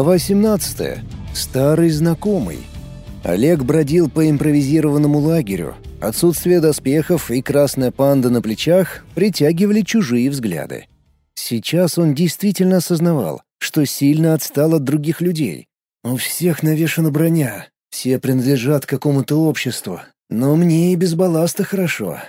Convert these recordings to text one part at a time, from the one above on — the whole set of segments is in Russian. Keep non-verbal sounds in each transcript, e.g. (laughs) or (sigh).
Глава 17. Старый знакомый. Олег бродил по импровизированному лагерю. Отсутствие доспехов и красная панда на плечах притягивали чужие взгляды. Сейчас он действительно осознавал, что сильно отстал от других людей. У всех навешана броня, все принадлежат какому-то обществу, но мне и без балласта хорошо.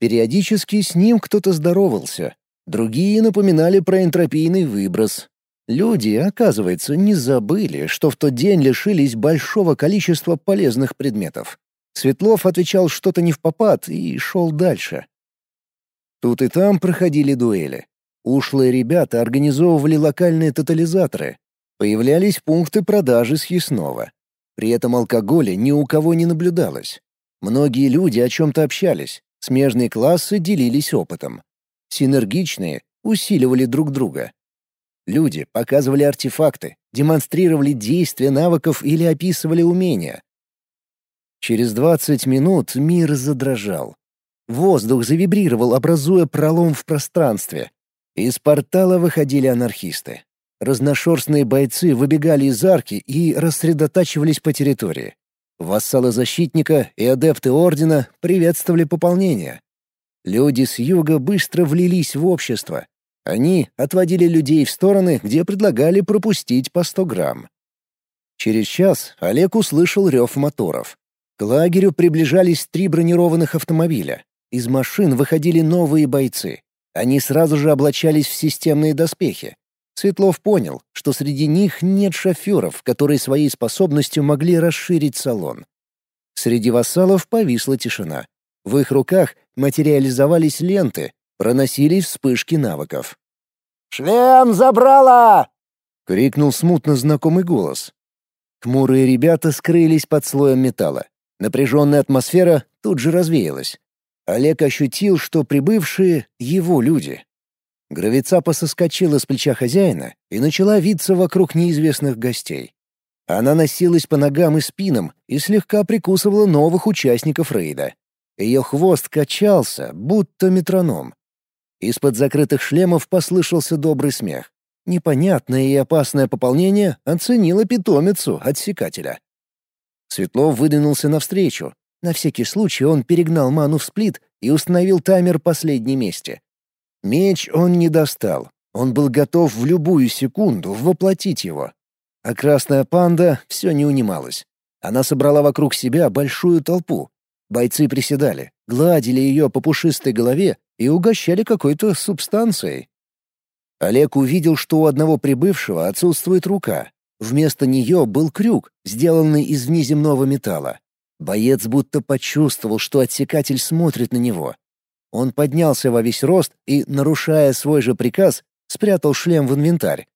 Периодически с ним кто-то здоровался, другие напоминали про энтропийный выброс, Люди, оказывается, не забыли, что в тот день лишились большого количества полезных предметов. Светлов отвечал что-то не в попад и шел дальше. Тут и там проходили дуэли. Ушлые ребята организовывали локальные тотализаторы. Появлялись пункты продажи съестного. При этом алкоголя ни у кого не наблюдалось. Многие люди о чем-то общались, смежные классы делились опытом. Синергичные усиливали друг друга. Люди показывали артефакты, демонстрировали действия навыков или описывали умения. Через 20 минут мир задрожал. Воздух завибрировал, образуя пролом в пространстве. Из портала выходили анархисты. Разношерстные бойцы выбегали из арки и рассредотачивались по территории. Вассалы защитника и адепты ордена приветствовали пополнение. Люди с юга быстро влились в общество, они отводили людей в стороны, где предлагали пропустить по 100 грамм. Через час Олег услышал рев моторов. К лагерю приближались три бронированных автомобиля. Из машин выходили новые бойцы. Они сразу же облачались в системные доспехи. Светлов понял, что среди них нет шоферов, которые своей способностью могли расширить салон. Среди вассалов повисла тишина. В их руках материализовались ленты, проносились вспышки навыков. «Шлем забрала!» — крикнул смутно знакомый голос. Хмурые ребята скрылись под слоем металла. Напряженная атмосфера тут же развеялась. Олег ощутил, что прибывшие — его люди. Гравицапа соскочила с плеча хозяина и начала виться вокруг неизвестных гостей. Она носилась по ногам и спинам и слегка прикусывала новых участников рейда. Ее хвост качался, будто метроном. Из-под закрытых шлемов послышался добрый смех. Непонятное и опасное пополнение оценило питомицу отсекателя. Светлов выдвинулся навстречу. На всякий случай он перегнал ману в сплит и установил таймер последней мести. Меч он не достал. Он был готов в любую секунду воплотить его. А красная панда все не унималась. Она собрала вокруг себя большую толпу. Бойцы приседали, гладили ее по пушистой голове и угощали какой-то субстанцией. Олег увидел, что у одного прибывшего отсутствует рука. Вместо нее был крюк, сделанный из внеземного металла. Боец будто почувствовал, что отсекатель смотрит на него. Он поднялся во весь рост и, нарушая свой же приказ, спрятал шлем в инвентарь.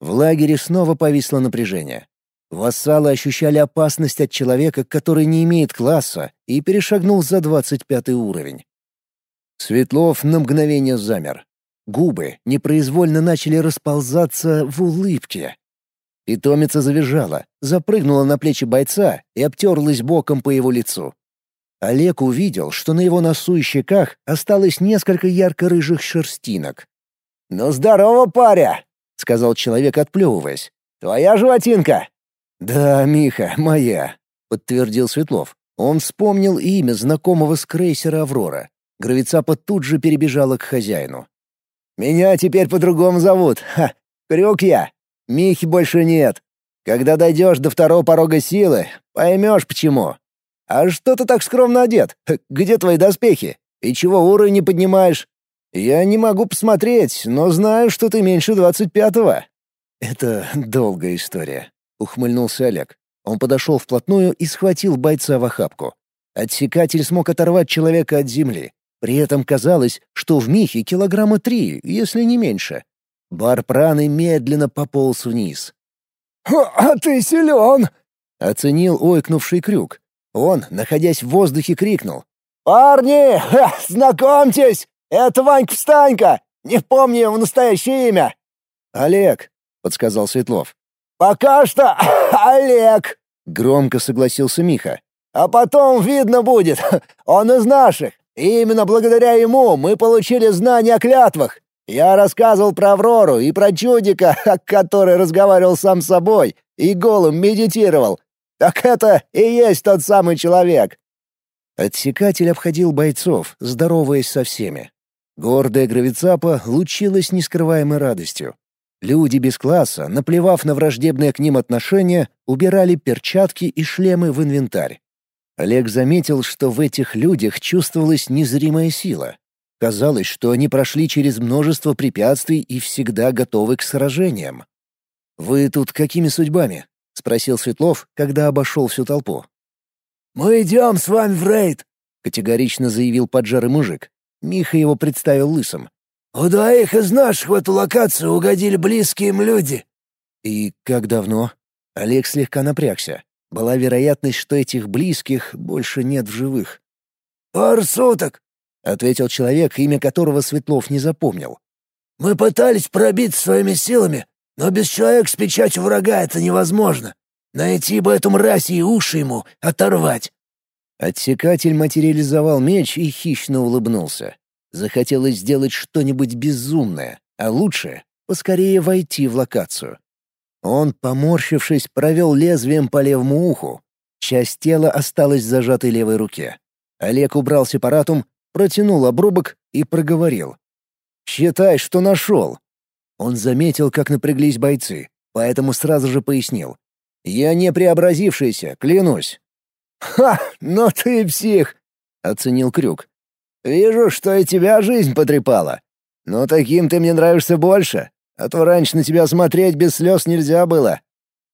В лагере снова повисло напряжение. Вассалы ощущали опасность от человека, который не имеет класса, и перешагнул за 25 уровень. Светлов на мгновение замер. Губы непроизвольно начали расползаться в улыбке. Питомица завизжала, запрыгнула на плечи бойца и обтерлась боком по его лицу. Олег увидел, что на его носу и щеках осталось несколько ярко-рыжих шерстинок. «Ну здорово, паря!» — сказал человек, отплевываясь. «Твоя животинка?» «Да, Миха, моя», — подтвердил Светлов. Он вспомнил имя знакомого с крейсера «Аврора». Гравицапа тут же перебежала к хозяину. «Меня теперь по-другому зовут. Ха, Крюк я. Михи больше нет. Когда дойдешь до второго порога силы, поймешь почему. А что ты так скромно одет? Где твои доспехи? И чего уровень не поднимаешь? Я не могу посмотреть, но знаю, что ты меньше двадцать пятого». «Это долгая история», — ухмыльнулся Олег. Он подошел вплотную и схватил бойца в охапку. Отсекатель смог оторвать человека от земли. При этом казалось, что в Михе килограмма три, если не меньше. Бар праны медленно пополз вниз. «А ты силен!» — оценил ойкнувший крюк. Он, находясь в воздухе, крикнул. «Парни, ха, знакомьтесь! Это Ванька-встанька! Не помню его настоящее имя!» «Олег», — подсказал Светлов. «Пока что (laughs) Олег!» — громко согласился Миха. «А потом видно будет. (laughs) Он из наших. И именно благодаря ему мы получили знания о клятвах. Я рассказывал про Аврору и про чудика, (laughs) который разговаривал сам с собой и голым медитировал. Так это и есть тот самый человек. Отсекатель обходил бойцов, здороваясь со всеми. Гордая гравицапа лучилась нескрываемой радостью. Люди без класса, наплевав на враждебное к ним отношение, убирали перчатки и шлемы в инвентарь. Олег заметил, что в этих людях чувствовалась незримая сила. Казалось, что они прошли через множество препятствий и всегда готовы к сражениям. «Вы тут какими судьбами?» — спросил Светлов, когда обошел всю толпу. «Мы идем с вами в рейд», — категорично заявил поджарый мужик. Миха его представил лысым. «У двоих из наших в эту локацию угодили близкие им люди». «И как давно?» Олег слегка напрягся. Была вероятность, что этих близких больше нет в живых. «Пару суток», — ответил человек, имя которого Светлов не запомнил. «Мы пытались пробить своими силами, но без человека с печатью врага это невозможно. Найти бы эту мразь и уши ему оторвать». Отсекатель материализовал меч и хищно улыбнулся. Захотелось сделать что-нибудь безумное, а лучше — поскорее войти в локацию. Он, поморщившись, провел лезвием по левому уху. Часть тела осталась в зажатой левой руке. Олег убрал сепаратум, протянул обрубок и проговорил. «Считай, что нашел». Он заметил, как напряглись бойцы, поэтому сразу же пояснил. «Я не преобразившийся, клянусь». «Ха, ну ты псих!» — оценил Крюк. «Вижу, что и тебя жизнь потрепала. Но таким ты мне нравишься больше. А то раньше на тебя смотреть без слез нельзя было.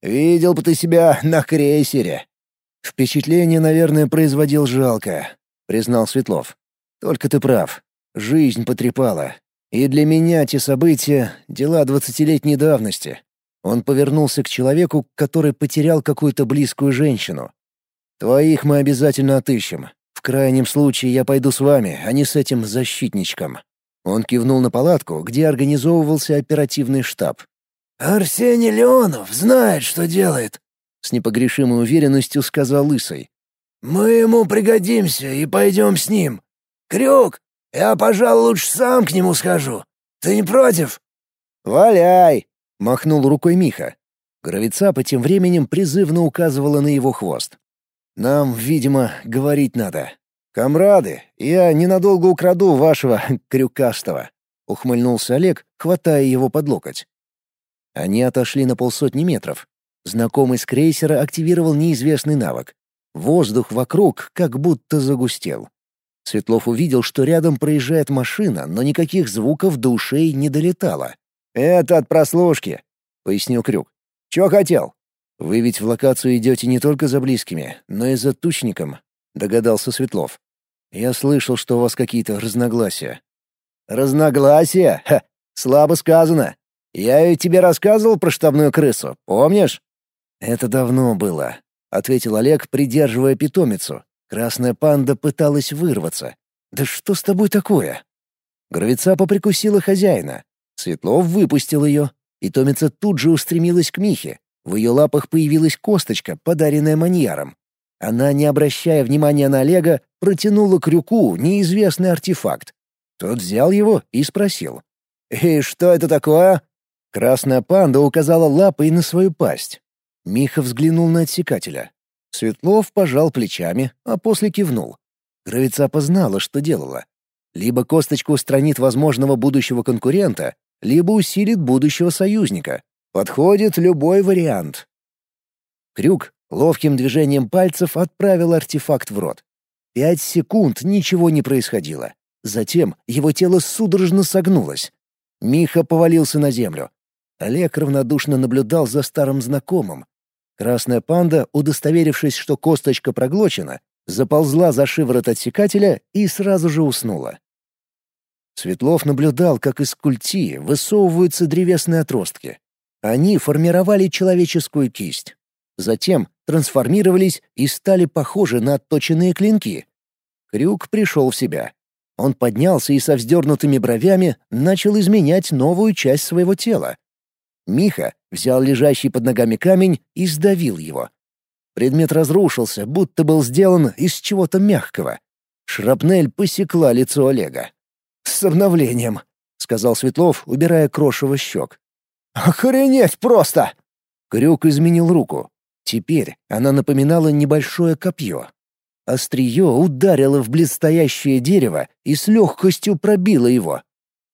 Видел бы ты себя на крейсере». «Впечатление, наверное, производил жалко», — признал Светлов. «Только ты прав. Жизнь потрепала. И для меня те события — дела двадцатилетней давности». Он повернулся к человеку, который потерял какую-то близкую женщину. «Твоих мы обязательно отыщем. В крайнем случае я пойду с вами, а не с этим защитничком». Он кивнул на палатку, где организовывался оперативный штаб. «Арсений Леонов знает, что делает», — с непогрешимой уверенностью сказал Лысый. «Мы ему пригодимся и пойдем с ним. Крюк, я, пожалуй, лучше сам к нему схожу. Ты не против?» «Валяй!» — махнул рукой Миха. Гравицапа тем временем призывно указывала на его хвост. «Нам, видимо, говорить надо. «Камрады, я ненадолго украду вашего (laughs) крюкастого», — ухмыльнулся Олег, хватая его под локоть. Они отошли на полсотни метров. Знакомый с крейсера активировал неизвестный навык. Воздух вокруг как будто загустел. Светлов увидел, что рядом проезжает машина, но никаких звуков до ушей не долетало. «Это от прослушки», — пояснил Крюк. «Чё хотел?» «Вы ведь в локацию идете не только за близкими, но и за тучником. — догадался Светлов. «Я слышал, что у вас какие-то разногласия». «Разногласия? Ха, слабо сказано. Я ведь тебе рассказывал про штабную крысу, помнишь?» «Это давно было», — ответил Олег, придерживая питомицу. Красная панда пыталась вырваться. «Да что с тобой такое?» Гравицапа прикусила хозяина. Светлов выпустил ее. Питомица тут же устремилась к Михе. В ее лапах появилась косточка, подаренная маньяром. Она, не обращая внимания на Олега, протянула крюку неизвестный артефакт. Тот взял его и спросил. «И что это такое?» Красная панда указала лапой на свою пасть. Миха взглянул на отсекателя. Светлов пожал плечами, а после кивнул. Гравица познала, что делала. Либо косточка устранит возможного будущего конкурента, либо усилит будущего союзника. Подходит любой вариант. Крюк Ловким движением пальцев отправил артефакт в рот. Пять секунд ничего не происходило. Затем его тело судорожно согнулось. Миха повалился на землю. Олег равнодушно наблюдал за старым знакомым. Красная панда, удостоверившись, что косточка проглочена, заползла за шиворот отсекателя и сразу же уснула. Светлов наблюдал, как из культи высовываются древесные отростки. Они формировали человеческую кисть. Затем трансформировались и стали похожи на отточенные клинки. Крюк пришел в себя. Он поднялся и со вздернутыми бровями начал изменять новую часть своего тела. Миха взял лежащий под ногами камень и сдавил его. Предмет разрушился, будто был сделан из чего-то мягкого. Шрапнель посекла лицо Олега. «С обновлением!» — сказал Светлов, убирая крошево щек. «Охренеть просто!» Крюк изменил руку. Теперь она напоминала небольшое копье. Острие ударило в блестящее дерево и с легкостью пробило его.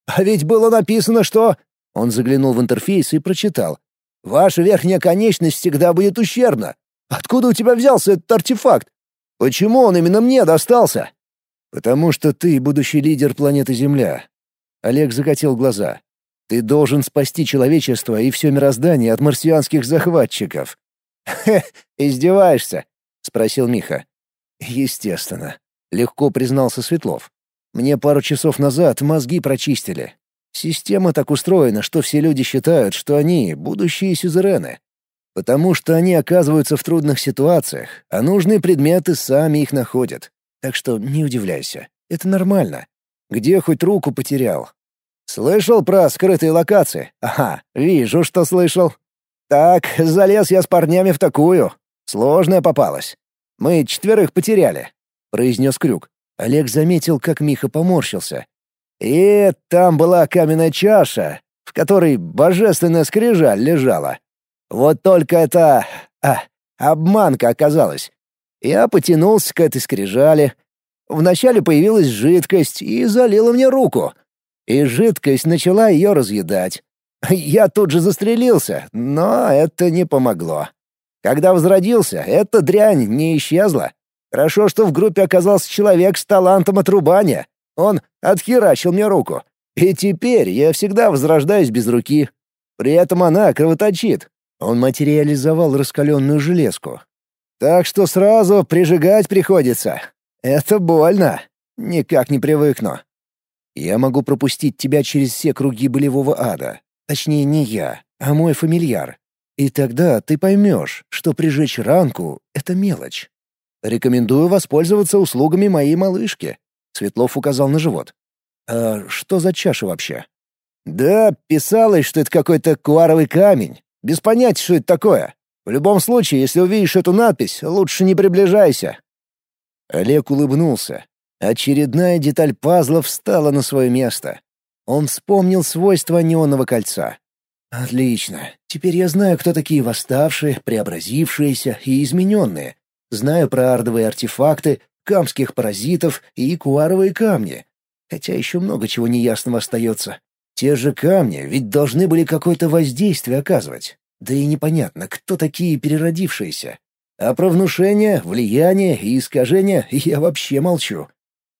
«А ведь было написано, что...» Он заглянул в интерфейс и прочитал. «Ваша верхняя конечность всегда будет ущербна. Откуда у тебя взялся этот артефакт? Почему он именно мне достался?» «Потому что ты будущий лидер планеты Земля». Олег закатил глаза. «Ты должен спасти человечество и все мироздание от марсианских захватчиков». «Хе, (laughs) издеваешься?» — спросил Миха. «Естественно», — легко признался Светлов. «Мне пару часов назад мозги прочистили. Система так устроена, что все люди считают, что они — будущие сюзерены. Потому что они оказываются в трудных ситуациях, а нужные предметы сами их находят. Так что не удивляйся, это нормально. Где хоть руку потерял? Слышал про скрытые локации? Ага, вижу, что слышал. Так, залез я с парнями в такую. Сложная попалась. Мы четверых потеряли, произнес Крюк. Олег заметил, как Миха поморщился. И там была каменная чаша, в которой божественная скрижаль лежала. Вот только это... А, обманка оказалась. Я потянулся к этой скрижали. Вначале появилась жидкость и залила мне руку. И жидкость начала ее разъедать. Я тут же застрелился, но это не помогло. Когда возродился, эта дрянь не исчезла. Хорошо, что в группе оказался человек с талантом отрубания. Он отхерачил мне руку. И теперь я всегда возрождаюсь без руки. При этом она кровоточит. Он материализовал раскаленную железку. Так что сразу прижигать приходится. Это больно. Никак не привыкну. Я могу пропустить тебя через все круги болевого ада. Точнее, не я, а мой фамильяр. И тогда ты поймешь, что прижечь ранку — это мелочь. Рекомендую воспользоваться услугами моей малышки. Светлов указал на живот. А что за чаша вообще? Да, писалось, что это какой-то куаровый камень. Без понятия, что это такое. В любом случае, если увидишь эту надпись, лучше не приближайся». Олег улыбнулся. Очередная деталь пазла встала на свое место. Он вспомнил свойства неонного кольца. «Отлично. Теперь я знаю, кто такие восставшие, преобразившиеся и измененные. Знаю про ардовые артефакты, камских паразитов и куаровые камни. Хотя еще много чего неясного остается. Те же камни ведь должны были какое-то воздействие оказывать. Да и непонятно, кто такие переродившиеся. А про внушение, влияние и искажение я вообще молчу.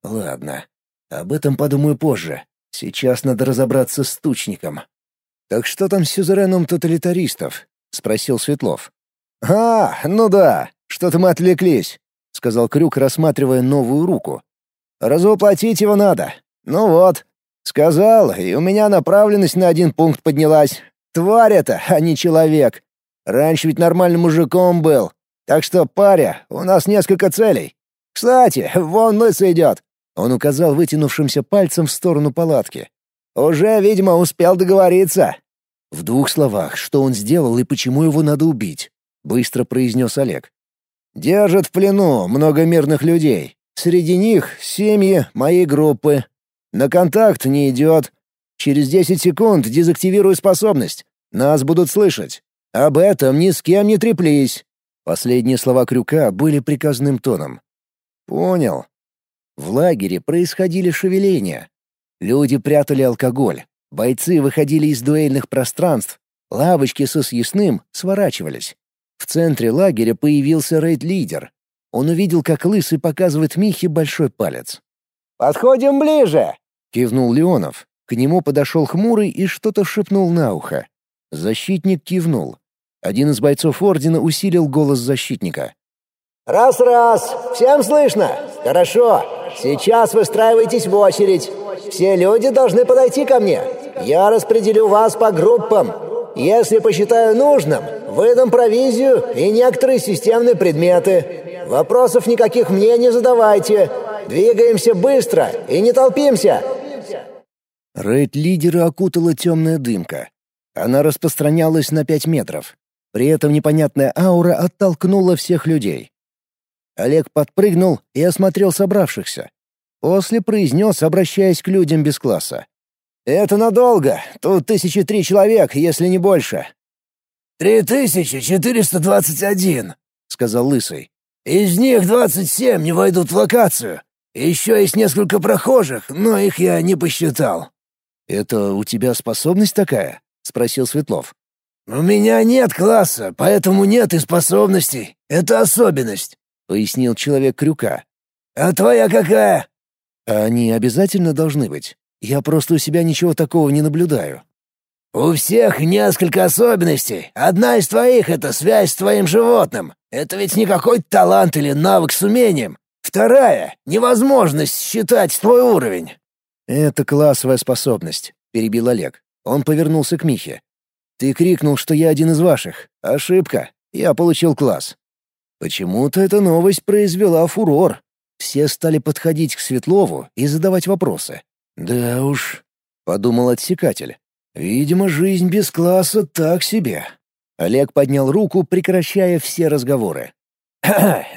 Ладно, об этом подумаю позже. Сейчас надо разобраться с тучником. «Так что там с сюзереном тоталитаристов?» — спросил Светлов. «А, ну да, что-то мы отвлеклись», — сказал Крюк, рассматривая новую руку. «Развоплотить его надо. Ну вот, Сказал, и у меня направленность на один пункт поднялась. Тварь это, а не человек. Раньше ведь нормальным мужиком был. Так что, паря, у нас несколько целей. Кстати, вон лысый идет. Он указал вытянувшимся пальцем в сторону палатки. Уже, видимо, успел договориться. В двух словах, что он сделал и почему его надо убить, быстро произнес Олег. Держат в плену много мирных людей. Среди них семьи моей группы, на контакт не идет. Через 10 секунд дезактивирую способность. Нас будут слышать. Об этом ни с кем не треплись». Последние слова Крюка были приказным тоном. «Понял». В лагере происходили шевеления. Люди прятали алкоголь. Бойцы выходили из дуэльных пространств. Лавочки со съестным сворачивались. В центре лагеря появился рейд-лидер. Он увидел, как Лысый показывает Михе большой палец. «Подходим ближе!» Кивнул Леонов. К нему подошел хмурый и что-то шепнул на ухо. Защитник кивнул. Один из бойцов Ордена усилил голос защитника. «Раз-раз! Всем слышно? Хорошо. Сейчас выстраивайтесь в очередь. Все люди должны подойти ко мне. Я распределю вас по группам. Если посчитаю нужным, выдам провизию и некоторые системные предметы. Вопросов никаких мне не задавайте. Двигаемся быстро и не толпимся. Рейд-лидера окутала темная дымка. Она распространялась на пять метров. При этом непонятная аура оттолкнула всех людей. Олег подпрыгнул и осмотрел собравшихся. После произнес, обращаясь к людям без класса. Это надолго. Тут тысячи три человек, если не больше». «Три тысячи четыреста двадцать один», — сказал Лысый. «Из них двадцать семь не войдут в локацию. Еще есть несколько прохожих, но их я не посчитал». «Это у тебя способность такая?» — спросил Светлов. «У меня нет класса, поэтому нет и способностей. Это особенность», — пояснил человек крюка. «А твоя какая?» «А они обязательно должны быть. Я просто у себя ничего такого не наблюдаю». «У всех несколько особенностей. Одна из твоих — это связь с твоим животным. Это ведь не какой-то талант или навык с умением. Вторая — невозможность считать твой уровень». «Это классовая способность», — перебил Олег. Он повернулся к Михе. «Ты крикнул, что я один из ваших. Ошибка. Я получил класс». Почему-то эта новость произвела фурор. Все стали подходить к Светлову и задавать вопросы. «Да уж», — подумал отсекатель. «Видимо, жизнь без класса так себе». Олег поднял руку, прекращая все разговоры.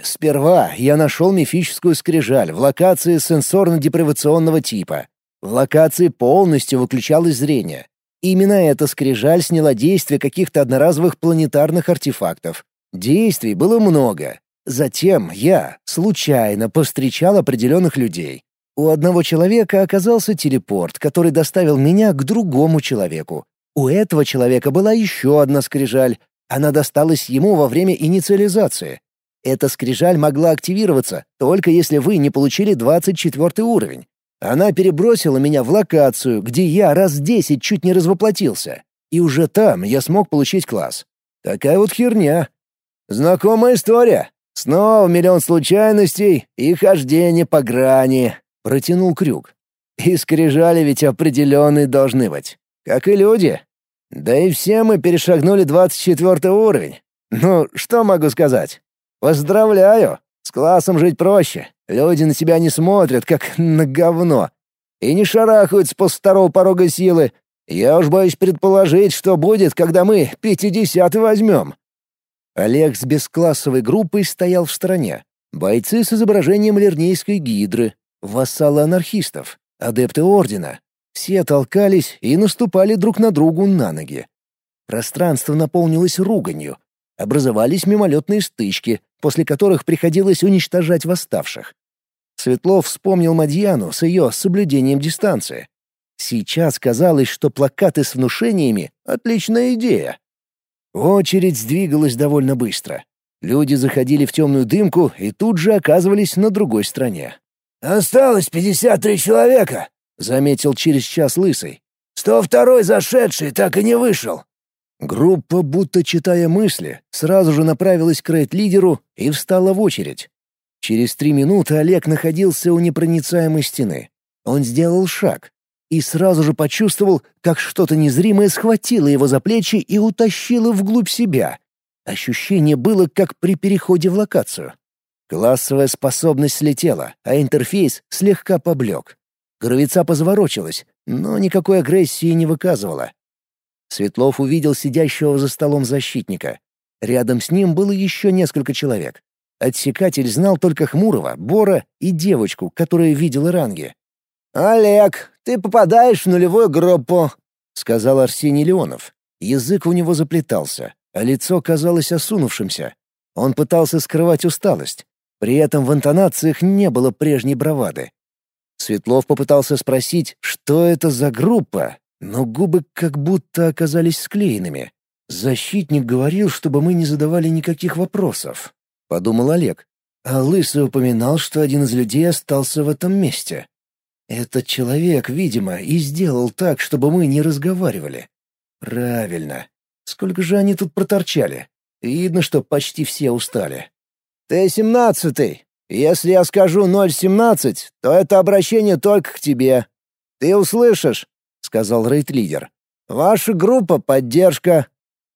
Сперва я нашел мифическую скрижаль в локации сенсорно-депривационного типа. В локации полностью выключалось зрение. Именно эта скрижаль сняла действие каких-то одноразовых планетарных артефактов. Действий было много. Затем я случайно повстречал определенных людей. У одного человека оказался телепорт, который доставил меня к другому человеку. У этого человека была еще одна скрижаль. Она досталась ему во время инициализации. Эта скрижаль могла активироваться, только если вы не получили 24 уровень. Она перебросила меня в локацию, где я раз десять чуть не развоплотился. И уже там я смог получить класс. Такая вот херня. Знакомая история. Снова миллион случайностей и хождение по грани. Протянул крюк. И скрижали ведь определенные должны быть. Как и люди. Да и все мы перешагнули 24 уровень. Ну, что могу сказать? Поздравляю! С классом жить проще. Люди на себя не смотрят, как на говно. И не шарахаются после второго порога силы. Я уж боюсь предположить, что будет, когда мы пятидесятый возьмем. Олег с бесклассовой группой стоял в стороне. Бойцы с изображением лернейской гидры, вассалы анархистов, адепты ордена. Все толкались и наступали друг на другу на ноги. Пространство наполнилось руганью. Образовались мимолетные стычки, после которых приходилось уничтожать восставших. Светлов вспомнил Мадьяну с ее соблюдением дистанции. Сейчас казалось, что плакаты с внушениями — отличная идея. Очередь сдвигалась довольно быстро. Люди заходили в темную дымку и тут же оказывались на другой стороне. «Осталось пятьдесят три человека», — заметил через час Лысый. «Сто второй зашедший так и не вышел. Группа, будто читая мысли, сразу же направилась к рейд-лидеру и встала в очередь. Через три минуты Олег находился у непроницаемой стены. Он сделал шаг и сразу же почувствовал, как что-то незримое схватило его за плечи и утащило вглубь себя. Ощущение было, как при переходе в локацию. Классовая способность слетела, а интерфейс слегка поблек. Гравица позаворочилась, но никакой агрессии не выказывала. Светлов увидел сидящего за столом защитника. Рядом с ним было еще несколько человек. Отсекатель знал только Хмурого, Бора и девочку, которая видела ранги. «Олег, ты попадаешь в нулевую группу», — сказал Арсений Леонов. Язык у него заплетался, а лицо казалось осунувшимся. Он пытался скрывать усталость. При этом в интонациях не было прежней бравады. Светлов попытался спросить, что это за группа, но губы как будто оказались склеенными. Защитник говорил, чтобы мы не задавали никаких вопросов, подумал Олег. А Лысый упоминал, что один из людей остался в этом месте. Этот человек, видимо, и сделал так, чтобы мы не разговаривали. Правильно. Сколько же они тут проторчали? Видно, что почти все устали. Ты семнадцатый. Если я скажу ноль семнадцать, то это обращение только к тебе. Ты услышишь? — сказал рейд-лидер. «Ваша группа — поддержка.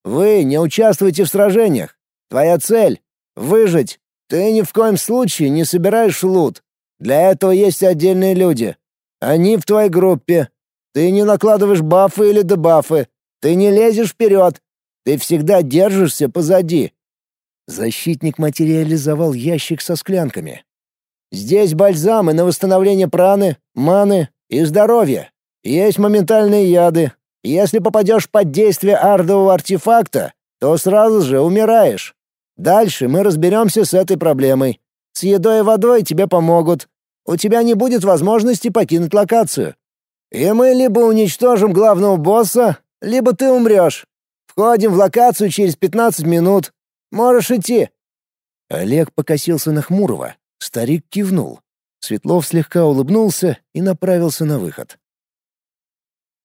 Вы не участвуете в сражениях. Твоя цель — выжить. Ты ни в коем случае не собираешь лут. Для этого есть отдельные люди. Они в твоей группе. Ты не накладываешь бафы или дебафы. Ты не лезешь вперед. Ты всегда держишься позади». Защитник материализовал ящик со склянками. «Здесь бальзамы на восстановление праны, маны и здоровья. Есть моментальные яды. Если попадешь под действие ардового артефакта, то сразу же умираешь. Дальше мы разберемся с этой проблемой. С едой и водой тебе помогут. У тебя не будет возможности покинуть локацию. И мы либо уничтожим главного босса, либо ты умрешь. Входим в локацию через 15 минут. Можешь идти». Олег покосился на Хмурого. Старик кивнул. Светлов слегка улыбнулся и направился на выход.